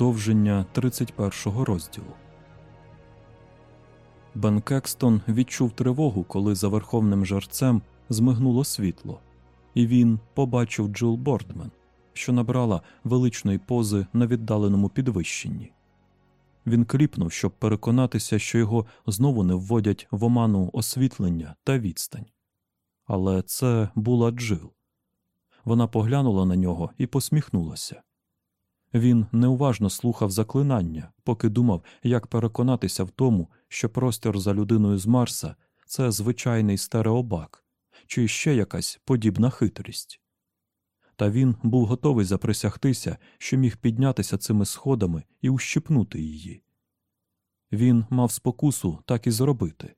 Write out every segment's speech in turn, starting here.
Продовження 31 розділу. Бен Кекстон відчув тривогу, коли за верховним жерцем змигнуло світло, і він побачив Джил Бордмен, що набрала величної пози на віддаленому підвищенні. Він кліпнув, щоб переконатися, що його знову не вводять в оману освітлення та відстань. Але це була Джил. Вона поглянула на нього і посміхнулася. Він неуважно слухав заклинання, поки думав, як переконатися в тому, що простір за людиною з Марса це звичайний стереобак, чи ще якась подібна хитрість. Та він був готовий заприсягтися, що міг піднятися цими сходами і ущипнути її. Він мав спокусу так і зробити,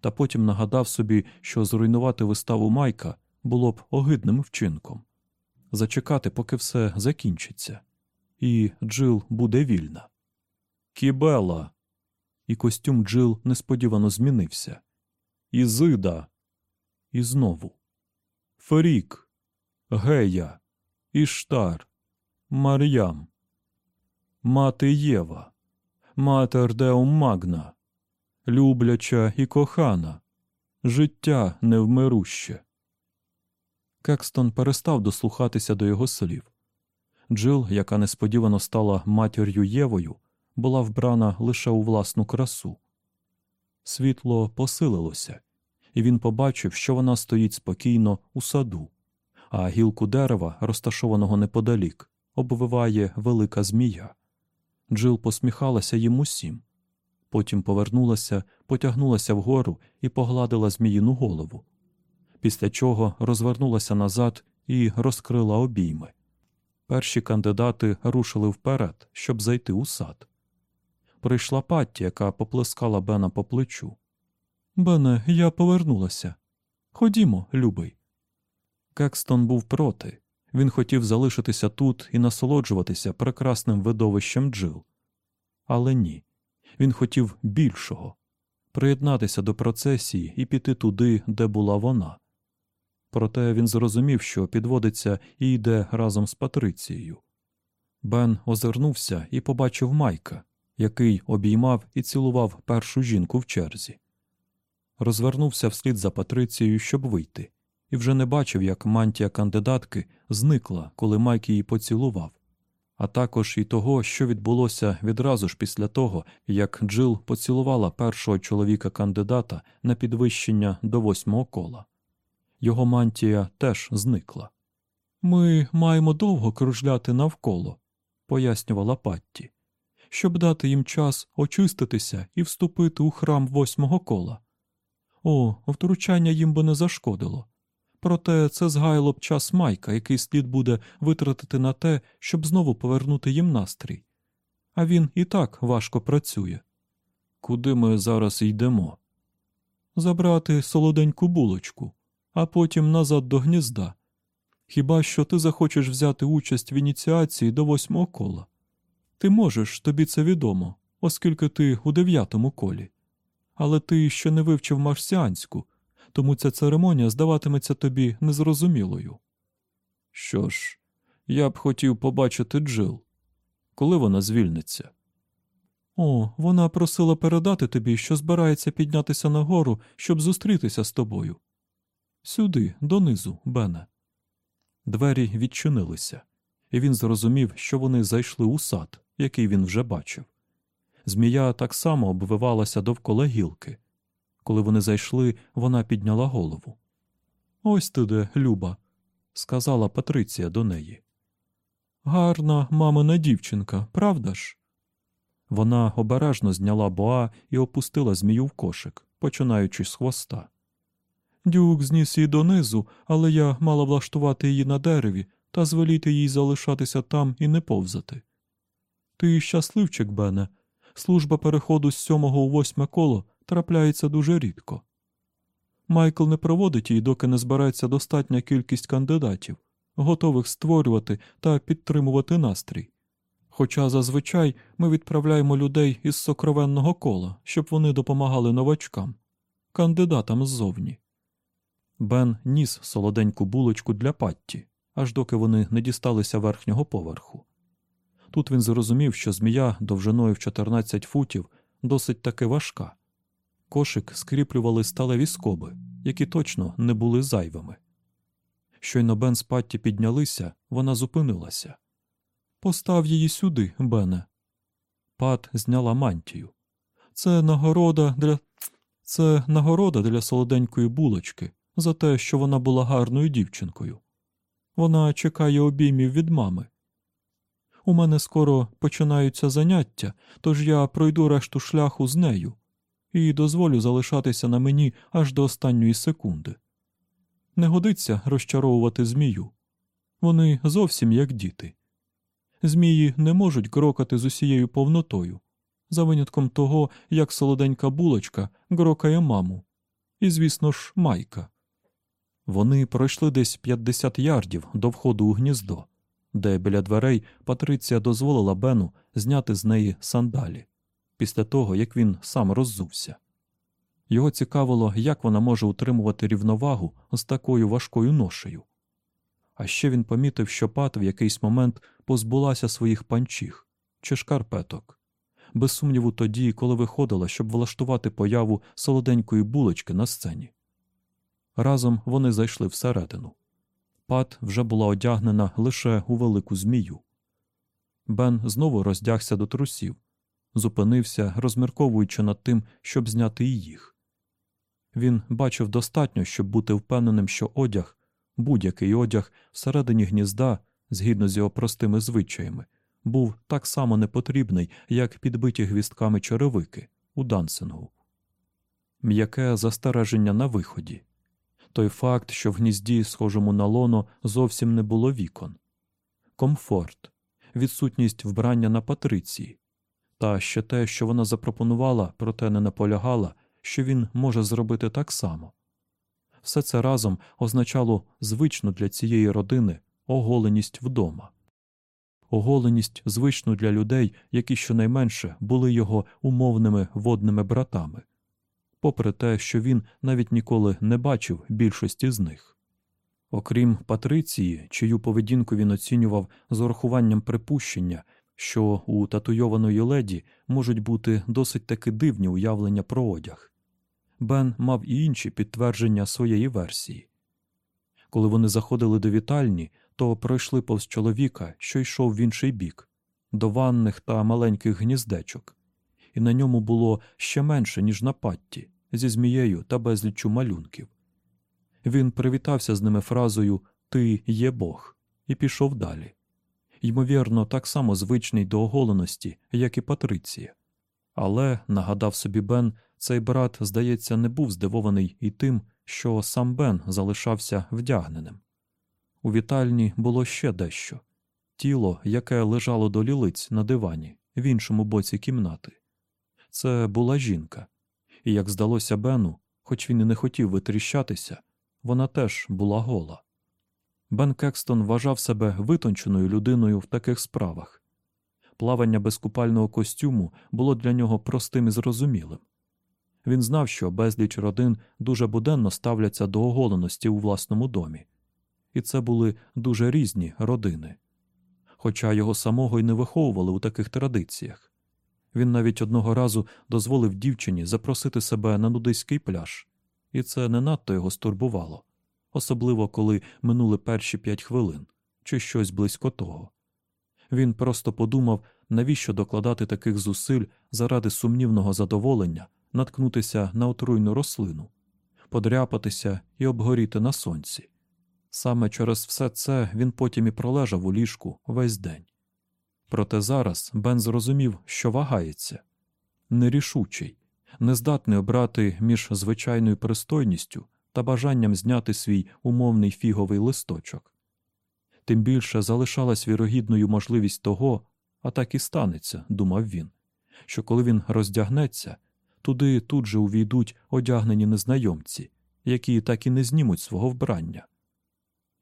та потім нагадав собі, що зруйнувати виставу Майка було б огидним вчинком зачекати, поки все закінчиться і Джил буде вільна. Кібела. І костюм Джил несподівано змінився. Ізида. І знову. Ферік. Гея. Іштар. Мар'ям. Мати Єва. Матер Деум Магна. Любляча і кохана. Життя невмируще. Кекстон перестав дослухатися до його слів. Джил, яка несподівано стала матір'ю Євою, була вбрана лише у власну красу. Світло посилилося, і він побачив, що вона стоїть спокійно у саду, а гілку дерева, розташованого неподалік, обвиває велика змія. Джил посміхалася їм усім. Потім повернулася, потягнулася вгору і погладила зміїну голову, після чого розвернулася назад і розкрила обійми. Перші кандидати рушили вперед, щоб зайти у сад. Прийшла Патті, яка поплескала Бена по плечу. Бене, я повернулася. Ходімо, любий. Кекстон був проти. Він хотів залишитися тут і насолоджуватися прекрасним видовищем Джил. Але ні. Він хотів більшого приєднатися до процесії і піти туди, де була вона. Проте він зрозумів, що підводиться і йде разом з Патрицією. Бен озирнувся і побачив Майка, який обіймав і цілував першу жінку в черзі. Розвернувся вслід за Патрицією, щоб вийти, і вже не бачив, як мантія кандидатки зникла, коли Майк її поцілував, а також і того, що відбулося відразу ж після того, як Джил поцілувала першого чоловіка кандидата на підвищення до восьмого кола його мантія теж зникла. Ми маємо довго кружляти навколо, пояснювала Патті, щоб дати їм час очиститися і вступити у храм восьмого кола. О, втручання їм би не зашкодило. Проте це згайло б час майка, який слід буде витратити на те, щоб знову повернути їм настрій. А він і так важко працює. Куди ми зараз йдемо? Забрати солоденьку булочку а потім назад до гнізда. Хіба що ти захочеш взяти участь в ініціації до восьмого кола? Ти можеш, тобі це відомо, оскільки ти у дев'ятому колі. Але ти ще не вивчив марсіанську, тому ця церемонія здаватиметься тобі незрозумілою. Що ж, я б хотів побачити Джил. Коли вона звільниться? О, вона просила передати тобі, що збирається піднятися нагору, щоб зустрітися з тобою. Сюди, донизу, Бене. Двері відчинилися, і він зрозумів, що вони зайшли у сад, який він вже бачив. Змія так само обвивалася довкола гілки. Коли вони зайшли, вона підняла голову. Ось ти де, Люба, сказала Патриція до неї. Гарна мамина дівчинка, правда ж? Вона обережно зняла боа і опустила змію в кошик, починаючи з хвоста. Дюк зніс її донизу, але я мала влаштувати її на дереві та звеліти їй залишатися там і не повзати. Ти щасливчик, Бене. Служба переходу з сьомого у восьме коло трапляється дуже рідко. Майкл не проводить її, доки не збереться достатня кількість кандидатів, готових створювати та підтримувати настрій. Хоча зазвичай ми відправляємо людей із сокровенного кола, щоб вони допомагали новачкам, кандидатам ззовні. Бен ніс солоденьку булочку для патті, аж доки вони не дісталися верхнього поверху. Тут він зрозумів, що змія довжиною в 14 футів досить таки важка. Кошик скріплювали сталеві скоби, які точно не були зайвими. Щойно Бен з Патті піднялися, вона зупинилася. Постав її сюди, Бене. Пат зняла мантію. Це нагорода для. Це нагорода для солоденької булочки за те, що вона була гарною дівчинкою. Вона чекає обіймів від мами. У мене скоро починаються заняття, тож я пройду решту шляху з нею і дозволю залишатися на мені аж до останньої секунди. Не годиться розчаровувати змію. Вони зовсім як діти. Змії не можуть грокати з усією повнотою, за винятком того, як солоденька булочка грокає маму. І, звісно ж, майка. Вони пройшли десь 50 ярдів до входу у гніздо, де біля дверей Патриція дозволила Бену зняти з неї сандалі після того, як він сам роззувся. Його цікавило, як вона може утримувати рівновагу з такою важкою ношею. А ще він помітив, що пат в якийсь момент позбулася своїх панчіх чи шкарпеток. Без сумніву, тоді, коли виходила, щоб влаштувати появу солоденької булочки на сцені. Разом вони зайшли всередину. Пат вже була одягнена лише у велику змію. Бен знову роздягся до трусів, зупинився, розмірковуючи над тим, щоб зняти і їх. Він бачив достатньо, щоб бути впевненим, що одяг, будь-який одяг всередині гнізда, згідно з його простими звичаями, був так само непотрібний, як підбиті гвістками черевики у дансингу. М'яке застереження на виході. Той факт, що в гнізді, схожому на лоно, зовсім не було вікон, комфорт, відсутність вбрання на патриції, та ще те, що вона запропонувала, проте не наполягала, що він може зробити так само. Все це разом означало звичну для цієї родини оголеність вдома, оголеність звичну для людей, які щонайменше були його умовними водними братами, попри те, що він навіть ніколи не бачив більшості з них. Окрім Патриції, чию поведінку він оцінював з урахуванням припущення, що у татуйованої леді можуть бути досить таки дивні уявлення про одяг. Бен мав і інші підтвердження своєї версії. Коли вони заходили до вітальні, то пройшли повз чоловіка, що йшов в інший бік, до ванних та маленьких гніздечок, і на ньому було ще менше, ніж на патті, зі змією та безліччю малюнків. Він привітався з ними фразою Ти є Бог і пішов далі ймовірно, так само звичний до оголеності, як і Патриція. Але, нагадав собі Бен, цей брат, здається, не був здивований і тим, що сам Бен залишався вдягненим. У вітальні було ще дещо тіло, яке лежало до лілиць на дивані в іншому боці кімнати. Це була жінка, і, як здалося Бену, хоч він і не хотів витріщатися, вона теж була гола. Бен Кекстон вважав себе витонченою людиною в таких справах. Плавання без купального костюму було для нього простим і зрозумілим. Він знав, що безліч родин дуже буденно ставляться до оголеності у власному домі, і це були дуже різні родини. Хоча його самого й не виховували у таких традиціях. Він навіть одного разу дозволив дівчині запросити себе на нудиський пляж, і це не надто його стурбувало особливо коли минули перші п'ять хвилин чи щось близько того. Він просто подумав, навіщо докладати таких зусиль заради сумнівного задоволення наткнутися на отруйну рослину, подряпатися і обгоріти на сонці. Саме через все це він потім і пролежав у ліжку весь день. Проте зараз Бен зрозумів, що вагається нерішучий, нездатний обрати між звичайною пристойністю та бажанням зняти свій умовний фіговий листочок. Тим більше залишалась вірогідною можливість того, а так і станеться, думав він, що коли він роздягнеться, туди тут же увійдуть одягнені незнайомці, які так і не знімуть свого вбрання.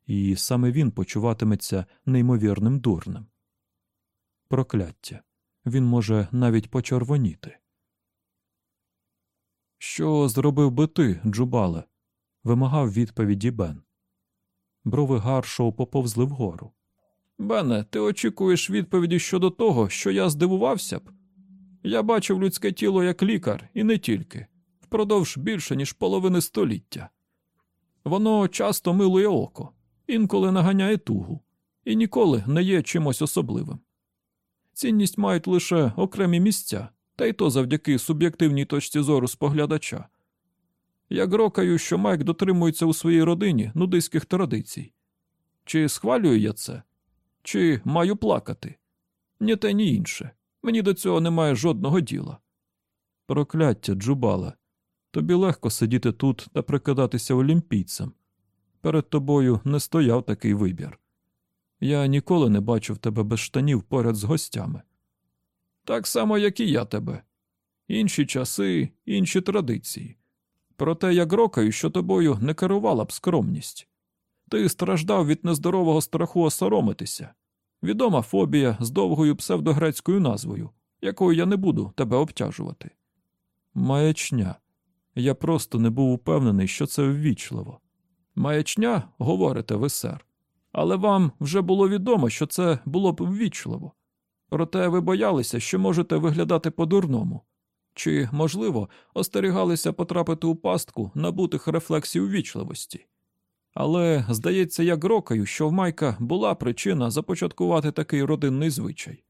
І саме він почуватиметься неймовірним дурним. Прокляття він може навіть почервоніти. Що зробив би ти, Джубале? вимагав відповіді Бен. Брови Гаршоу поповзли вгору. Бене, ти очікуєш відповіді щодо того, що я здивувався б? Я бачив людське тіло як лікар, і не тільки, впродовж більше, ніж половини століття. Воно часто милує око, інколи наганяє тугу, і ніколи не є чимось особливим. Цінність мають лише окремі місця, та й то завдяки суб'єктивній точці зору споглядача. Я грокаю, що Майк дотримується у своїй родині нудиських традицій. Чи схвалюю я це? Чи маю плакати? Ні те, ні інше. Мені до цього немає жодного діла. Прокляття, Джубале. Тобі легко сидіти тут та прикидатися олімпійцем. Перед тобою не стояв такий вибір. Я ніколи не бачив тебе без штанів поряд з гостями. Так само, як і я тебе. Інші часи, інші традиції. Проте я грокаю, що тобою не керувала б скромність. Ти страждав від нездорового страху осоромитися. Відома фобія з довгою псевдогрецькою назвою, якою я не буду тебе обтяжувати. Маячня. Я просто не був упевнений, що це ввічливо. Маячня, говорите ви, сер. Але вам вже було відомо, що це було б ввічливо. Проте ви боялися, що можете виглядати по-дурному. Чи, можливо, остерігалися потрапити у пастку набутих рефлексів ввічливості. Але, здається, я грокаю, що в Майка була причина започаткувати такий родинний звичай.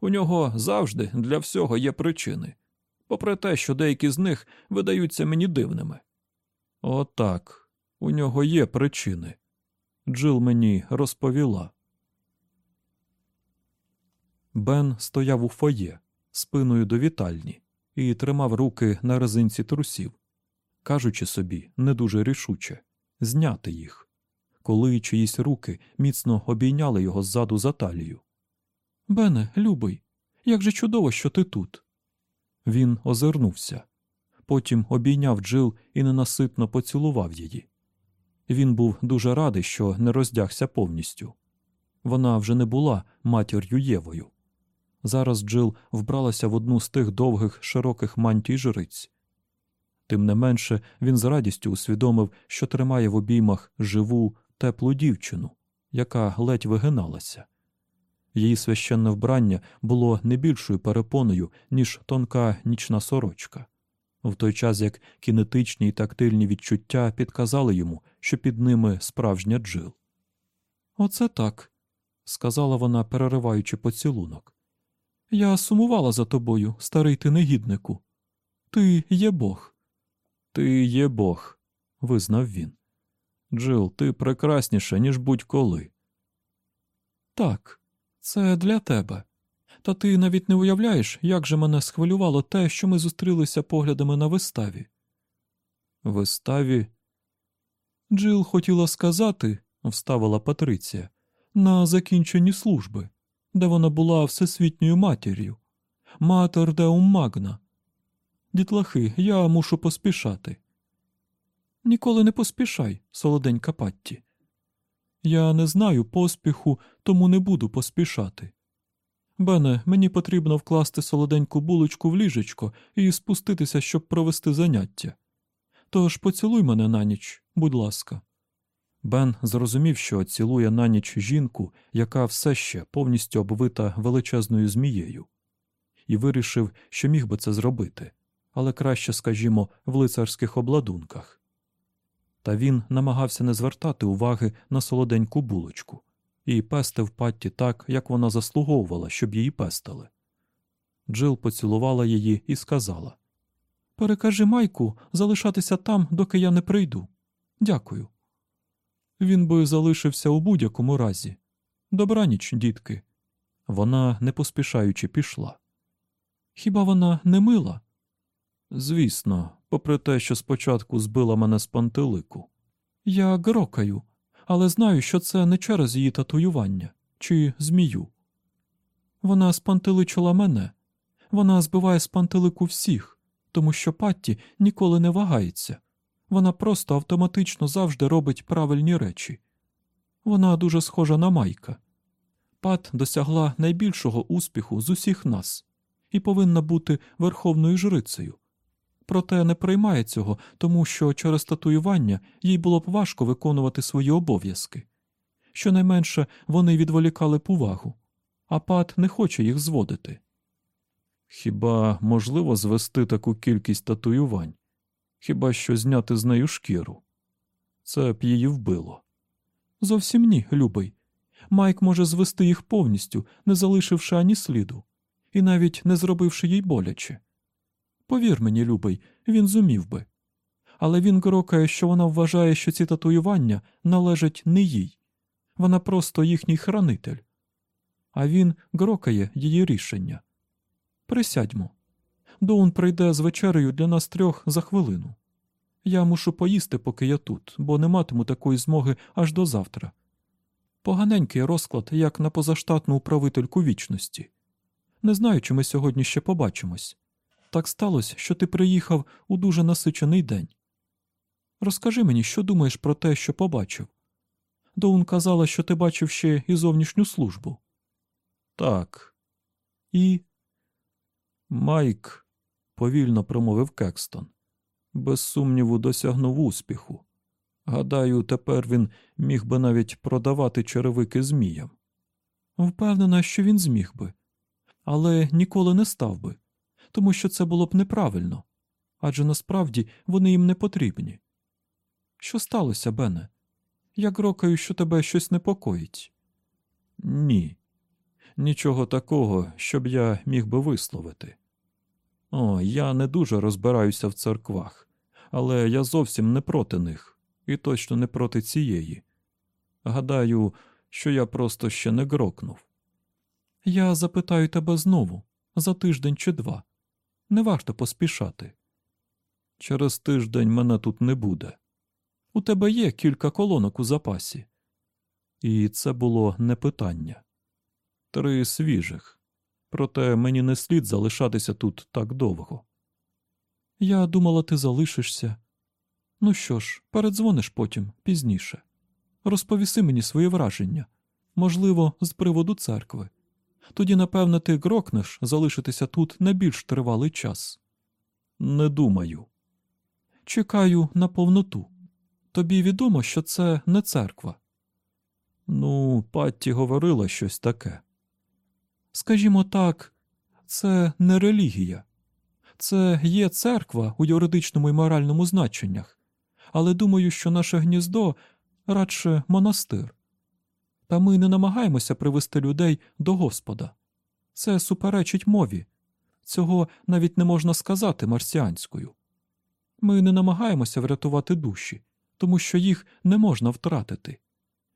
У нього завжди для всього є причини, попри те, що деякі з них видаються мені дивними. Отак, у нього є причини. Джил мені розповіла. Бен стояв у фоє, спиною до вітальні, і тримав руки на резинці трусів, кажучи собі не дуже рішуче зняти їх, коли чиїсь руки міцно обійняли його ззаду за талію. Бене, любий, як же чудово, що ти тут. Він озирнувся, потім обійняв Джил і ненаситно поцілував її. Він був дуже радий, що не роздягся повністю. Вона вже не була матір'ю Євою. Зараз Джил вбралася в одну з тих довгих широких мантій жриць. Тим не менше він з радістю усвідомив, що тримає в обіймах живу, теплу дівчину, яка ледь вигиналася. Її священне вбрання було не більшою перепоною, ніж тонка нічна сорочка, в той час як кінетичні й тактильні відчуття підказали йому, що під ними справжня джил. Оце так, сказала вона, перериваючи поцілунок. Я сумувала за тобою, старий ти негіднику. Ти є Бог. Ти є Бог, визнав він. Джил, ти прекрасніша, ніж будь-коли. Так, це для тебе. Та ти навіть не уявляєш, як же мене схвилювало те, що ми зустрілися поглядами на виставі. Виставі? Джил хотіла сказати, вставила Патриція, на закінченні служби, де вона була всесвітньою матір'ю, матер деум магна. Дітлахи, я мушу поспішати. Ніколи не поспішай, солоденька Патті. Я не знаю поспіху, тому не буду поспішати. Бене, мені потрібно вкласти солоденьку булочку в ліжечко і спуститися, щоб провести заняття. Тож поцілуй мене на ніч, будь ласка. Бен зрозумів, що цілує на ніч жінку, яка все ще повністю обвита величезною змією, і вирішив, що міг би це зробити, але краще, скажімо, в лицарських обладунках. Та він намагався не звертати уваги на солоденьку булочку і пестив Патті так, як вона заслуговувала, щоб її пестили. Джил поцілувала її і сказала Перекажи Майку залишатися там, доки я не прийду. Дякую. Він би залишився у будь-якому разі. Добраніч, дітки. Вона, не поспішаючи, пішла. Хіба вона не мила? Звісно, попри те, що спочатку збила мене з пантелику. Я грокаю, але знаю, що це не через її татуювання чи змію. Вона спантеличила мене, вона збиває з пантелику всіх, тому що Патті ніколи не вагається. Вона просто автоматично завжди робить правильні речі. Вона дуже схожа на Майка. Пат досягла найбільшого успіху з усіх нас і повинна бути верховною жрицею. Проте не приймає цього, тому що через татуювання їй було б важко виконувати свої обов'язки. Щонайменше вони відволікали б увагу, а пат не хоче їх зводити. Хіба можливо звести таку кількість татуювань? Хіба що зняти з нею шкіру? Це б її вбило. Зовсім ні, любий. Майк може звести їх повністю, не залишивши ані сліду, і навіть не зробивши їй боляче. Повір мені, любий, він зумів би. Але він грокає, що вона вважає, що ці татуювання належать не їй. Вона просто їхній хранитель. А він грокає її рішення. Присядьмо. Доун прийде з вечерею для нас трьох за хвилину. Я мушу поїсти, поки я тут, бо не матиму такої змоги аж до завтра. Поганенький розклад, як на позаштатну управительку вічності. Не знаю, чи ми сьогодні ще побачимось. Так сталося, що ти приїхав у дуже насичений день. Розкажи мені, що думаєш про те, що побачив. Доун казала, що ти бачив ще і зовнішню службу. Так. І. Майк, повільно промовив Кекстон, без сумніву, досягнув успіху. Гадаю, тепер він міг би навіть продавати черевики зміям. Впевнена, що він зміг би, але ніколи не став би, тому що це було б неправильно адже насправді вони їм не потрібні. Що сталося, Бене? Я грокаю, що тебе щось непокоїть. Ні, нічого такого, щоб я міг би висловити. О, я не дуже розбираюся в церквах, але я зовсім не проти них, і точно не проти цієї. Гадаю, що я просто ще не грокнув. Я запитаю тебе знову за тиждень чи два. Не варто поспішати. Через тиждень мене тут не буде. У тебе є кілька колонок у запасі. І це було не питання. Три свіжих. Проте мені не слід залишатися тут так довго. Я думала, ти залишишся. Ну що ж, передзвониш потім пізніше. Розповіси мені свої враження, можливо, з приводу церкви. Тоді, напевно, ти грокнеш залишитися тут на більш тривалий час. Не думаю. Чекаю на повноту. Тобі відомо, що це не церква. Ну, Патті говорила щось таке. Скажімо так, це не релігія, це є церква у юридичному і моральному значеннях, але думаю, що наше гніздо радше монастир. Та ми не намагаємося привести людей до Господа. Це суперечить мові. Цього навіть не можна сказати марсіанською. Ми не намагаємося врятувати душі, тому що їх не можна втратити.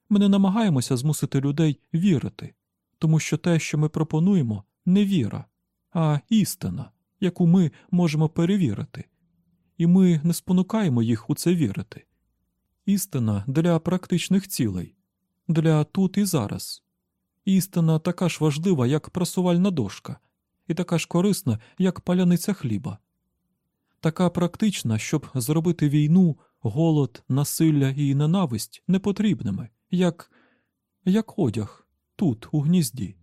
Ми не намагаємося змусити людей вірити, тому що те, що ми пропонуємо, не віра, а істина, яку ми можемо перевірити, і ми не спонукаємо їх у це вірити. Істина для практичних цілей, для тут і зараз. Істина така ж важлива, як просувальна дошка, і така ж корисна, як паляниця хліба. Така практична, щоб зробити війну, голод, насилля і ненависть непотрібними, як, як одяг тут, у гнізді.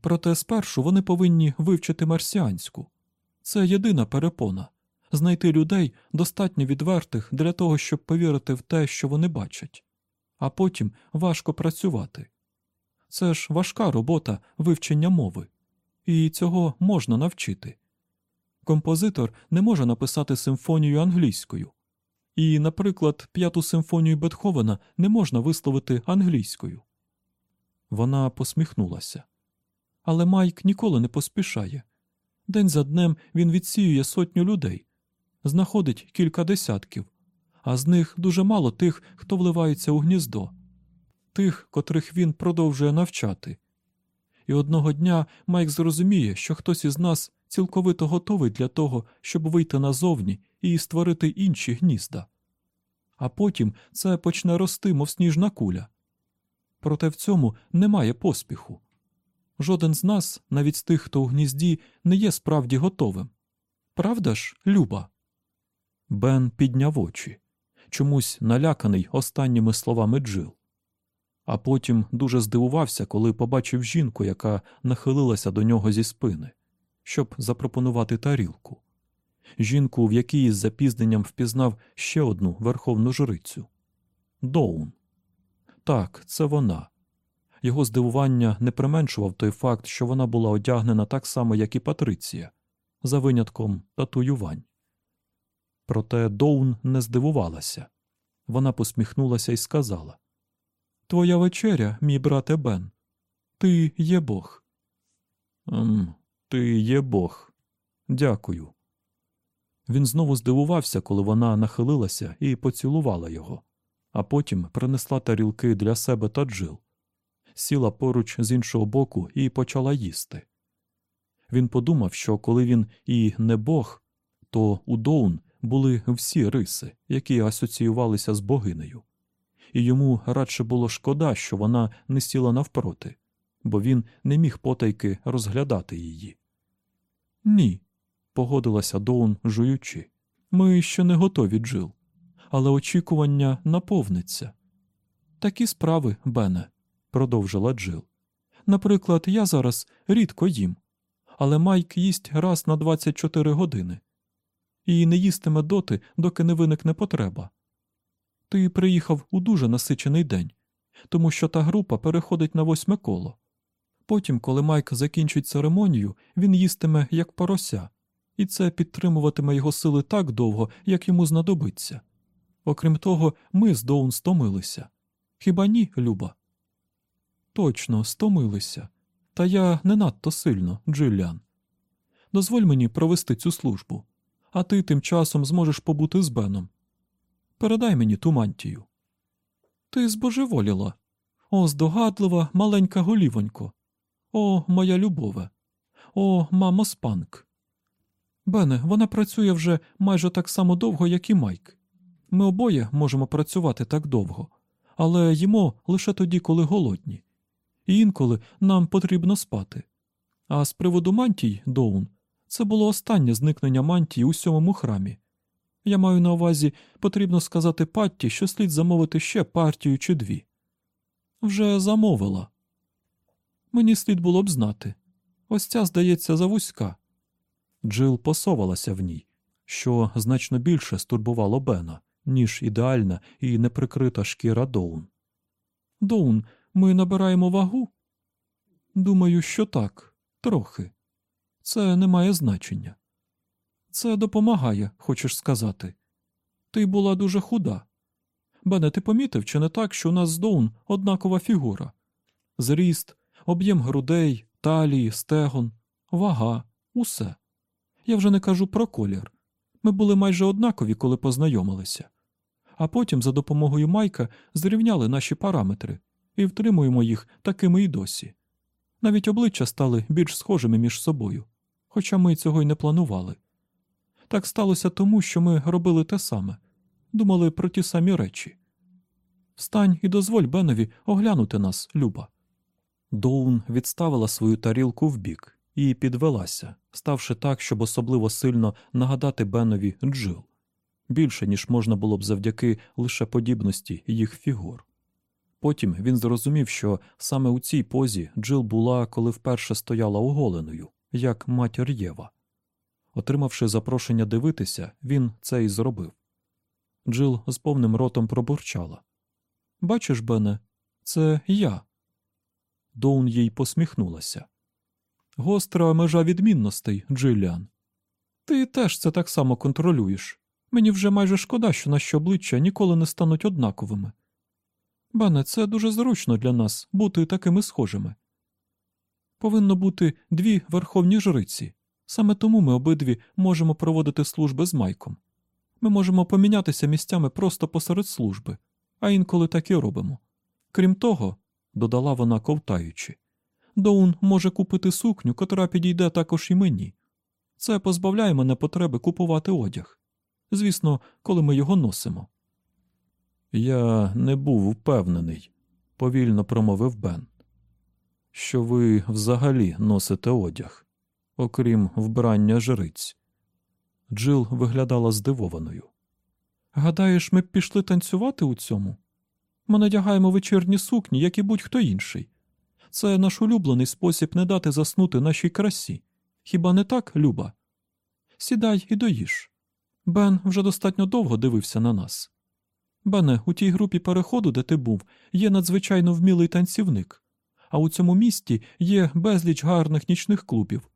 Проте спершу вони повинні вивчити марсіанську. Це єдина перепона знайти людей достатньо відвертих для того, щоб повірити в те, що вони бачать, а потім важко працювати. Це ж важка робота вивчення мови, і цього можна навчити. Композитор не може написати симфонію англійською, і, наприклад, п'яту симфонію Бетховена не можна висловити англійською. Вона посміхнулася. Але Майк ніколи не поспішає. День за днем він відсіює сотню людей, знаходить кілька десятків, а з них дуже мало тих, хто вливається у гніздо, тих, котрих він продовжує навчати. І одного дня Майк зрозуміє, що хтось із нас цілковито готовий для того, щоб вийти назовні і створити інші гнізда. А потім це почне рости, мов сніжна куля. Проте в цьому немає поспіху. Жоден з нас, навіть з тих, хто у гнізді, не є справді готовим. Правда ж, Люба? Бен підняв очі, чомусь наляканий останніми словами Джил. А потім дуже здивувався, коли побачив жінку, яка нахилилася до нього зі спини, щоб запропонувати тарілку. Жінку, в якій з запізненням впізнав ще одну верховну жрицю Доун. Так, це вона. Його здивування не применшував той факт, що вона була одягнена так само, як і Патриція, за винятком татуювань. Проте Доун не здивувалася. Вона посміхнулася і сказала Твоя вечеря, мій брате Бен. Ти є Бог. «Ем, Ти є Бог. Дякую. Він знову здивувався, коли вона нахилилася і поцілувала його, а потім принесла тарілки для себе та джил, сіла поруч з іншого боку і почала їсти. Він подумав, що коли він і не Бог, то у Доун були всі риси, які асоціювалися з богинею, і йому радше було шкода, що вона не сіла навпроти, бо він не міг потайки розглядати її. Ні, погодилася Доун, жуючи. Ми ще не готові, Джил, але очікування наповниться. Такі справи, Бене, продовжила Джил. Наприклад, я зараз рідко їм, але Майк їсть раз на 24 години і не їстиме доти, доки не виникне потреба. Ти приїхав у дуже насичений день, тому що та група переходить на восьме коло. Потім, коли Майк закінчить церемонію, він їстиме як порося, і це підтримуватиме його сили так довго, як йому знадобиться. Окрім того, ми з Доун стомилися. Хіба ні, Люба? Точно, стомилися. Та я не надто сильно, Джиллян. Дозволь мені провести цю службу, а ти тим часом зможеш побути з Беном. Передай мені ту мантію. Ти збожеволіла. О, здогадлива, маленька голівонько. О, моя любове. О, мамо спанк. Бене, вона працює вже майже так само довго, як і Майк. Ми обоє можемо працювати так довго, але їмо лише тоді, коли голодні. І інколи нам потрібно спати. А з приводу мантій, Доун, це було останнє зникнення мантії у сьомому храмі. Я маю на увазі, потрібно сказати Патті, що слід замовити ще партію чи дві. Вже замовила. Мені слід було б знати. Ось ця, здається, завузька. Джил посовалася в ній, що значно більше стурбувало Бена, ніж ідеальна і неприкрита шкіра Доун. Доун, ми набираємо вагу? Думаю, що так, трохи. Це не має значення. Це допомагає, хочеш сказати. Ти була дуже худа. Бене, ти помітив, чи не так, що у нас з Доун однакова фігура? Зріст, об'єм грудей, талії, стегон, вага, усе. Я вже не кажу про колір. Ми були майже однакові, коли познайомилися. А потім, за допомогою Майка, зрівняли наші параметри і втримуємо їх такими і досі. Навіть обличчя стали більш схожими між собою, хоча ми цього й не планували. Так сталося тому, що ми робили те саме, думали про ті самі речі. Встань і дозволь Бенові оглянути нас, Люба. Доун відставила свою тарілку вбік і підвелася, ставши так, щоб особливо сильно нагадати Бенові Джил більше, ніж можна було б завдяки лише подібності їх фігур. Потім він зрозумів, що саме у цій позі Джил була, коли вперше стояла оголеною, як матір Єва. Отримавши запрошення дивитися, він це й зробив. Джил з повним ротом пробурчала. Бачиш, Бене, це я. Доун їй посміхнулася. Гостра межа відмінностей, Джиліан. Ти теж це так само контролюєш. Мені вже майже шкода, що наші обличчя ніколи не стануть однаковими. Бене, це дуже зручно для нас бути такими схожими. Повинно бути дві верховні жриці. Саме тому ми обидві можемо проводити служби з Майком. Ми можемо помінятися місцями просто посеред служби, а інколи так і робимо. Крім того, додала вона ковтаючи, Доун може купити сукню, котра підійде також і мені. Це позбавляє мене потреби купувати одяг. Звісно, коли ми його носимо. Я не був впевнений, повільно промовив Бен, що ви взагалі носите одяг, окрім вбрання жриць. Джил виглядала здивованою. Гадаєш, ми б пішли танцювати у цьому? Ми надягаємо вечірні сукні, як і будь-хто інший. Це наш улюблений спосіб не дати заснути нашій красі. Хіба не так, Люба? Сідай і доїж. Бен вже достатньо довго дивився на нас. Бене, у тій групі переходу, де ти був, є надзвичайно вмілий танцівник, а у цьому місті є безліч гарних нічних клубів.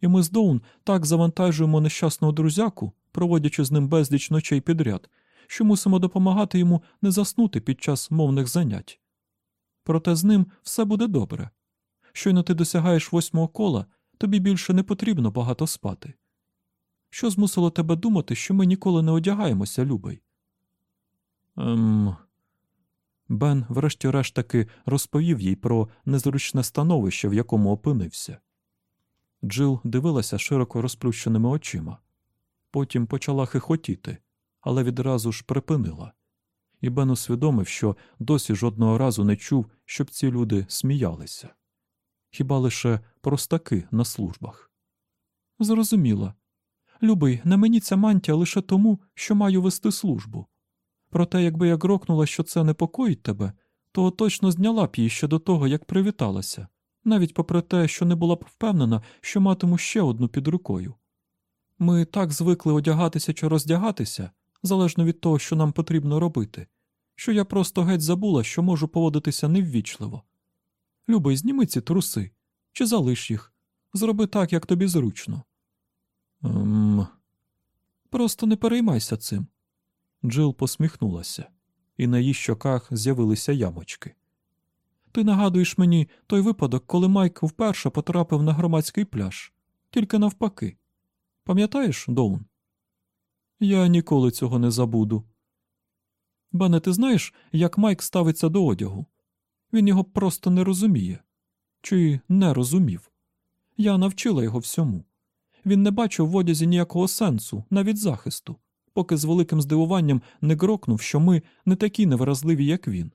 І ми з Доун так завантажуємо нещасного друзяку, проводячи з ним безліч ночей підряд, що мусимо допомагати йому не заснути під час мовних занять. Проте з ним все буде добре. Щойно ти досягаєш восьмого кола, тобі більше не потрібно багато спати. Що змусило тебе думати, що ми ніколи не одягаємося, любий? Ем... Бен, врешті-решт таки, розповів їй про незручне становище, в якому опинився. Джил дивилася широко розплющеними очима. Потім почала хихотіти, але відразу ж припинила. І Бен усвідомив, що досі жодного разу не чув, щоб ці люди сміялися. Хіба лише простаки на службах. Зрозуміла. Любий, на мені ця мантія лише тому, що маю вести службу. Проте, якби я грокнула, що це непокоїть тебе, то точно зняла б її ще до того, як привіталася, навіть попри те, що не була б впевнена, що матиму ще одну під рукою. Ми так звикли одягатися чи роздягатися, залежно від того, що нам потрібно робити, що я просто геть забула, що можу поводитися неввічливо. Любий, зніми ці труси, чи залиш їх, зроби так, як тобі зручно. Ем... Просто не переймайся цим. Джил посміхнулася, і на її щоках з'явилися ямочки. Ти нагадуєш мені той випадок, коли Майк вперше потрапив на громадський пляж, тільки навпаки. Пам'ятаєш, Доун? Я ніколи цього не забуду. Бене, ти знаєш, як Майк ставиться до одягу? Він його просто не розуміє. Чи не розумів? Я навчила його всьому. Він не бачив в одязі ніякого сенсу, навіть захисту, поки з великим здивуванням не грокнув, що ми не такі невразливі, як він.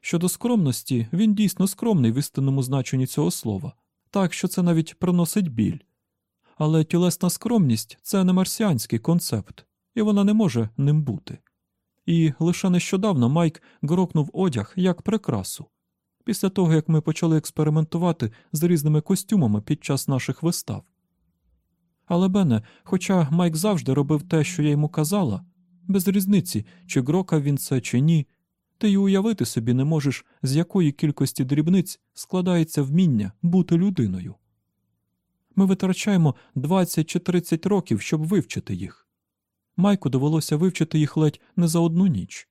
Щодо скромності, він дійсно скромний в істинному значенні цього слова, так що це навіть приносить біль. Але тілесна скромність це не марсіанський концепт, і вона не може ним бути. І лише нещодавно Майк грокнув одяг як прикрасу, після того як ми почали експериментувати з різними костюмами під час наших вистав. Але Бене, хоча Майк завжди робив те, що я йому казала, без різниці, чи грокав він це, чи ні, ти й уявити собі не можеш, з якої кількості дрібниць складається вміння бути людиною. Ми витрачаємо 20 чи 30 років, щоб вивчити їх. Майку довелося вивчити їх ледь не за одну ніч.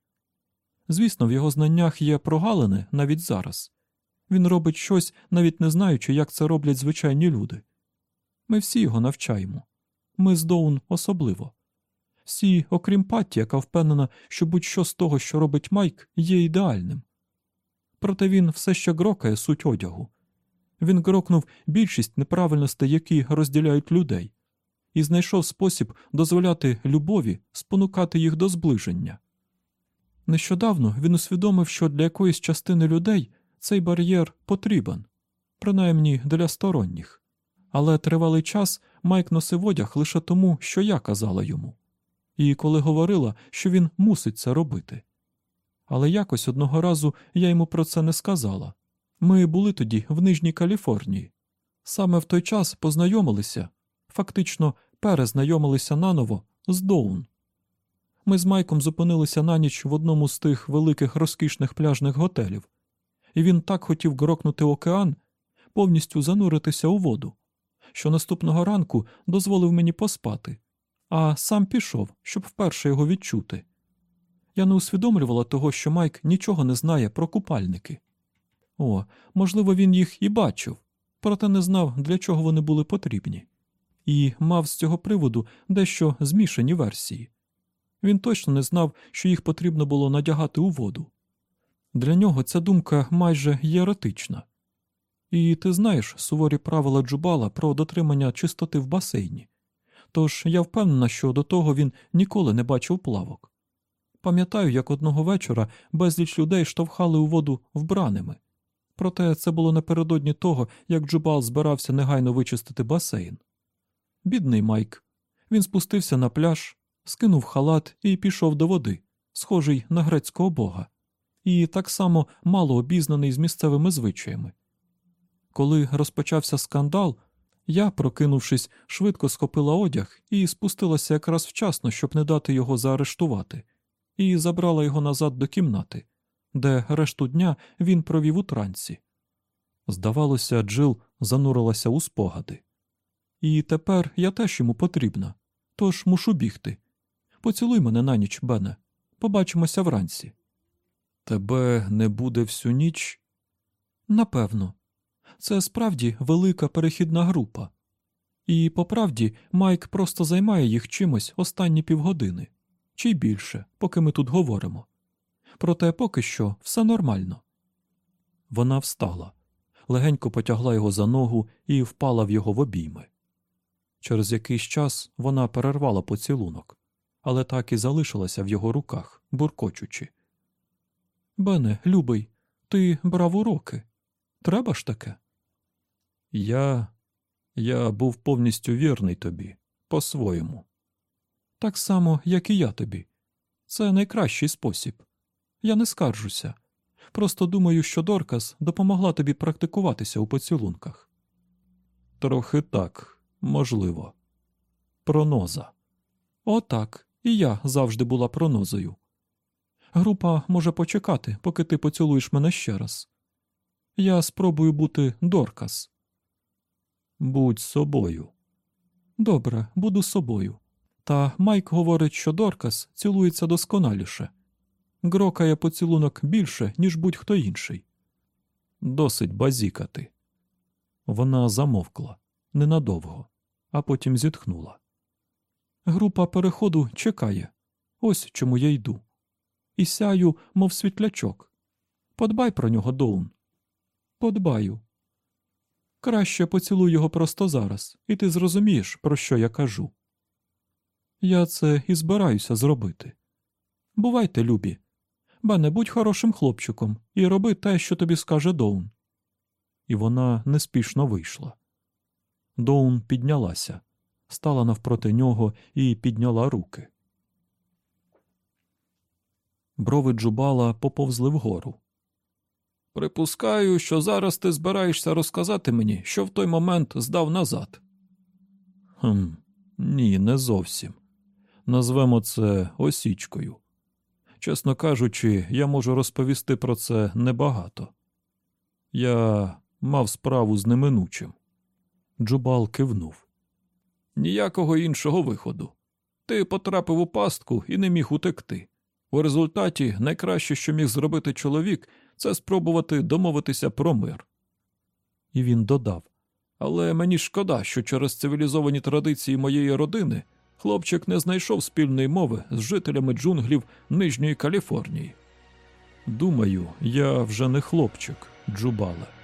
Звісно, в його знаннях є прогалини навіть зараз. Він робить щось, навіть не знаючи, як це роблять звичайні люди. Ми всі його навчаємо. Ми з Доун особливо. Всі, окрім Патті, яка впевнена, що будь-що з того, що робить Майк, є ідеальним. Проте він все ще грокає суть одягу. Він грокнув більшість неправильностей, які розділяють людей, і знайшов спосіб дозволяти любові спонукати їх до зближення. Нещодавно він усвідомив, що для якоїсь частини людей цей бар'єр потрібен, принаймні для сторонніх. Але тривалий час Майк носив одяг лише тому, що я казала йому, і коли говорила, що він мусить це робити. Але якось одного разу я йому про це не сказала. Ми були тоді в Нижній Каліфорнії. Саме в той час познайомилися, фактично перезнайомилися наново з Доун. Ми з Майком зупинилися на ніч в одному з тих великих розкішних пляжних готелів, і він так хотів грокнути океан, повністю зануритися у воду, що наступного ранку дозволив мені поспати, а сам пішов, щоб вперше його відчути. Я не усвідомлювала того, що Майк нічого не знає про купальники. О, можливо, він їх і бачив, проте не знав, для чого вони були потрібні, і мав з цього приводу дещо змішані версії. Він точно не знав, що їх потрібно було надягати у воду. Для нього ця думка майже єретична. І ти знаєш суворі правила Джубала про дотримання чистоти в басейні. Тож я впевнена, що до того він ніколи не бачив плавок. Пам'ятаю, як одного вечора безліч людей штовхали у воду вбраними. Проте це було напередодні того, як Джубал збирався негайно вичистити басейн. Бідний Майк. Він спустився на пляж, скинув халат і пішов до води, схожий на грецького бога, і так само мало обізнаний з місцевими звичаями. Коли розпочався скандал, я, прокинувшись, швидко схопила одяг і спустилася якраз вчасно, щоб не дати його заарештувати, і забрала його назад до кімнати, де решту дня він провів у трансі. Здавалося, Джил занурилася у спогади. І тепер я теж йому потрібна, тож мушу бігти. Поцілуй мене на ніч, Бене. Побачимося вранці. Тебе не буде всю ніч? Напевно. Це справді велика перехідна група. І по правді Майк просто займає їх чимось останні півгодини чи більше, поки ми тут говоримо. Проте поки що все нормально. Вона встала, легенько потягла його за ногу і впала в його в обійми. Через якийсь час вона перервала поцілунок, але так і залишилася в його руках, буркочучи. Бене, любий, ти брав уроки. Треба ж таке? Я. Я був повністю вірний тобі, по-своєму. Так само, як і я тобі. Це найкращий спосіб. Я не скаржуся. Просто думаю, що Доркас допомогла тобі практикуватися у поцілунках. Трохи так, можливо. Проноза. Отак. І я завжди була пронозою. Група може почекати, поки ти поцілуєш мене ще раз. Я спробую бути Доркас. Будь собою. Добре, буду собою. Та Майк говорить, що Доркас цілується досконаліше. Грокає поцілунок більше, ніж будь-хто інший. Досить базікати. Вона замовкла ненадовго, а потім зітхнула. Група переходу чекає. Ось чому я йду. І сяю, мов світлячок. Подбай про нього, Доун. Подбаю. Краще поцілуй його просто зараз, і ти зрозумієш, про що я кажу. Я це і збираюся зробити. Бувайте, любі. Бене, будь хорошим хлопчиком і роби те, що тобі скаже Доун. І вона неспішно вийшла. Доун піднялася, стала навпроти нього і підняла руки. Брови Джубала поповзли вгору. Припускаю, що зараз ти збираєшся розказати мені, що в той момент здав назад. Хм, ні, не зовсім. Назвемо це осічкою. Чесно кажучи, я можу розповісти про це небагато. Я мав справу з неминучим. Джубал кивнув. Ніякого іншого виходу. Ти потрапив у пастку і не міг утекти. У результаті найкраще, що міг зробити чоловік, це спробувати домовитися про мир. І він додав Але мені шкода, що через цивілізовані традиції моєї родини хлопчик не знайшов спільної мови з жителями джунглів Нижньої Каліфорнії. Думаю, я вже не хлопчик, Джубале.